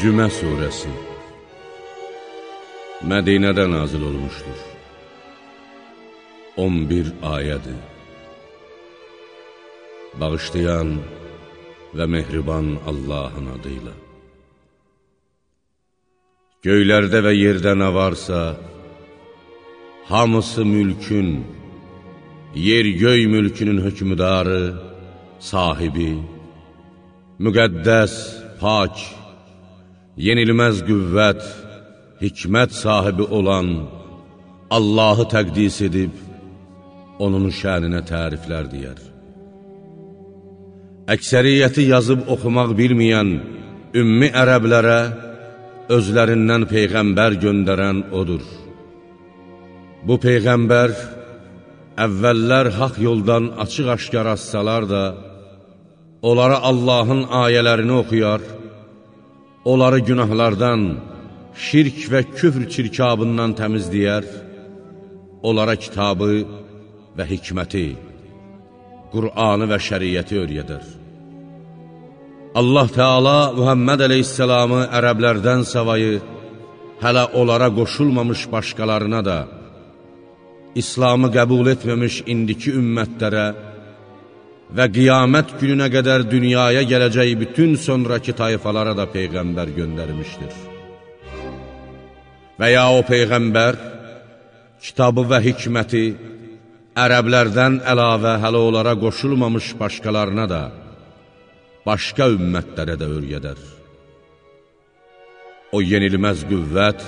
Cümə Suresi Mədinədə nazil olmuşdur. 11 ayədir. Bağışlayan və mehriban Allahın adıyla Göylərdə və yerdə nə varsa Hamısı mülkün Yer-göy mülkünün hökmüdarı Sahibi Müqəddəs, pak yenilməz qüvvət, hikmət sahibi olan Allahı təqdis edib, onun şəninə təriflər deyər. Əksəriyyəti yazıb oxumaq bilməyən ümmi ərəblərə özlərindən Peyğəmbər göndərən odur. Bu Peyğəmbər əvvəllər haq yoldan açıq-aşkar assalar da, onlara Allahın ayələrini oxuyar, onları günahlardan, şirk və küfr çirkabından təmizləyər, onlara kitabı və hikməti, Qur'anı və şəriyyəti öyrədər. Allah Teala Muhammed Aleyhisselamı ərəblərdən savayı hələ onlara qoşulmamış başqalarına da, İslamı qəbul etməmiş indiki ümmətlərə və qiyamət gününə qədər dünyaya gələcək bütün sonraki tayfalara da Peyğəmbər göndərmişdir. Və ya o Peyğəmbər kitabı və hikməti ərəblərdən əlavə hələ onlara qoşulmamış başqalarına da, başqa ümmətlərə də öyrədər. O yenilməz qüvvət,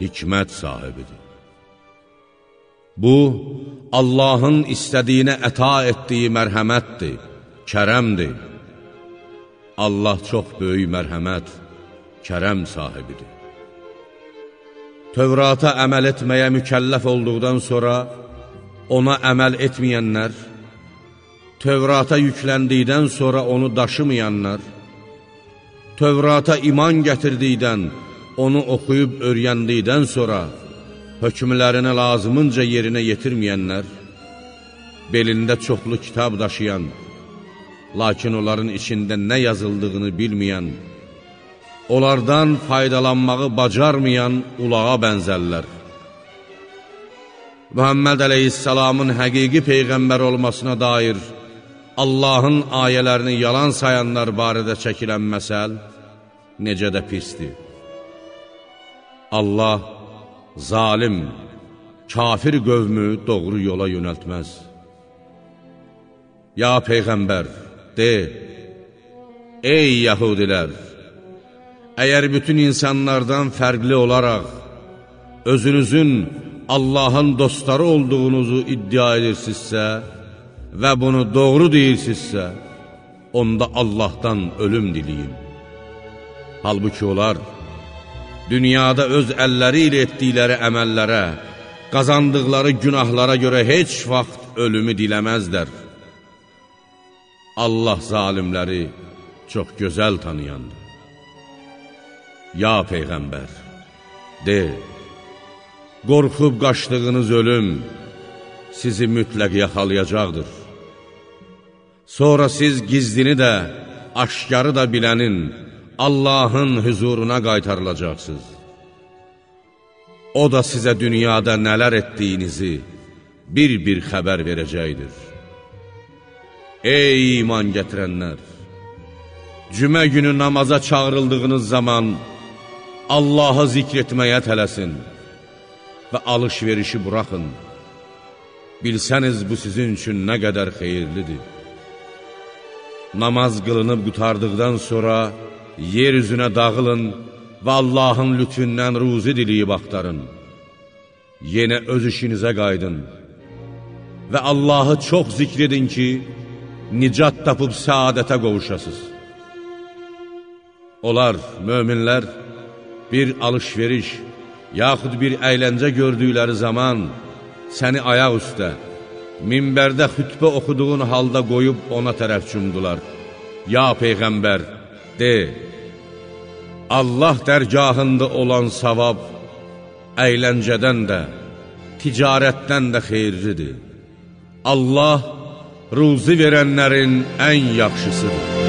hikmət sahibidir. Bu, Allahın istədiyinə əta etdiyi mərhəmətdir, kərəmdir. Allah çox böyük mərhəmət, kərəm sahibidir. Tövrata əməl etməyə mükəlləf olduqdan sonra ona əməl etməyənlər, Tövrata yükləndikdən sonra onu daşımayanlar, Tövrata iman gətirdikdən, onu oxuyub öyrəndikdən sonra, hökmlərini lazımınca yerinə yetirməyənlər, belində çoxlu kitab daşıyan, lakin onların içində nə yazıldığını bilməyən, onlardan faydalanmağı bacarmayan ulağa bənzərlər. Muhammed Aleyhisselamın həqiqi Peyğəmbər olmasına dair Allahın ayələrini yalan sayanlar barədə çəkilən məsəl necə də pisdir. Allah zalim, kafir qövmü doğru yola yönəltməz. Ya Peyğəmbər, de, ey yəhudilər, əgər bütün insanlardan fərqli olaraq, özünüzün Allahın dostları olduğunuzu iddia edirsinizsə və bunu doğru deyirsinizsə, onda Allahdan ölüm diləyin. Halbuki onlar, dünyada öz əlləri ilə etdikləri əməllərə, qazandıqları günahlara görə heç vaxt ölümü diləməzlər. Allah zalimləri çox gözəl tanıyandır. Ya Peyğəmbər, de, qorxub qaçdığınız ölüm sizi mütləq yaxalayacaqdır. Sonra siz gizlini də, aşkarı da bilənin, Allahın hüzuruna qaytarılacaqsınız. O da sizə dünyada nələr etdiyinizi bir-bir xəbər verəcəkdir. Ey iman gətirənlər! Cümə günü namaza çağırıldığınız zaman Allahı zikr etməyə tələsin və alış-verişi buraxın. Bilsəniz bu sizin üçün nə qədər xeyirlidir. Namaz qılınıb qutardıqdan sonra yer üzünə dağılın və Allahın lütfündən ruzi diliyib axtarın. Yenə öz işinizə qaydın və Allahı çox zikr edin ki, nicat tapıb səadətə qovuşasız. Onlar, möminlər, bir alış-veriş, yaxud bir əyləncə gördükləri zaman səni ayaq üstə, minbərdə xütbə oxuduğun halda qoyub ona tərəf cümdular. Ya Peyğəmbər, de, Allah dərgahında olan savab əyləncədən də, ticarətdən də xeyirlidir. Allah ruzi verənlərin ən yaxşısıdır.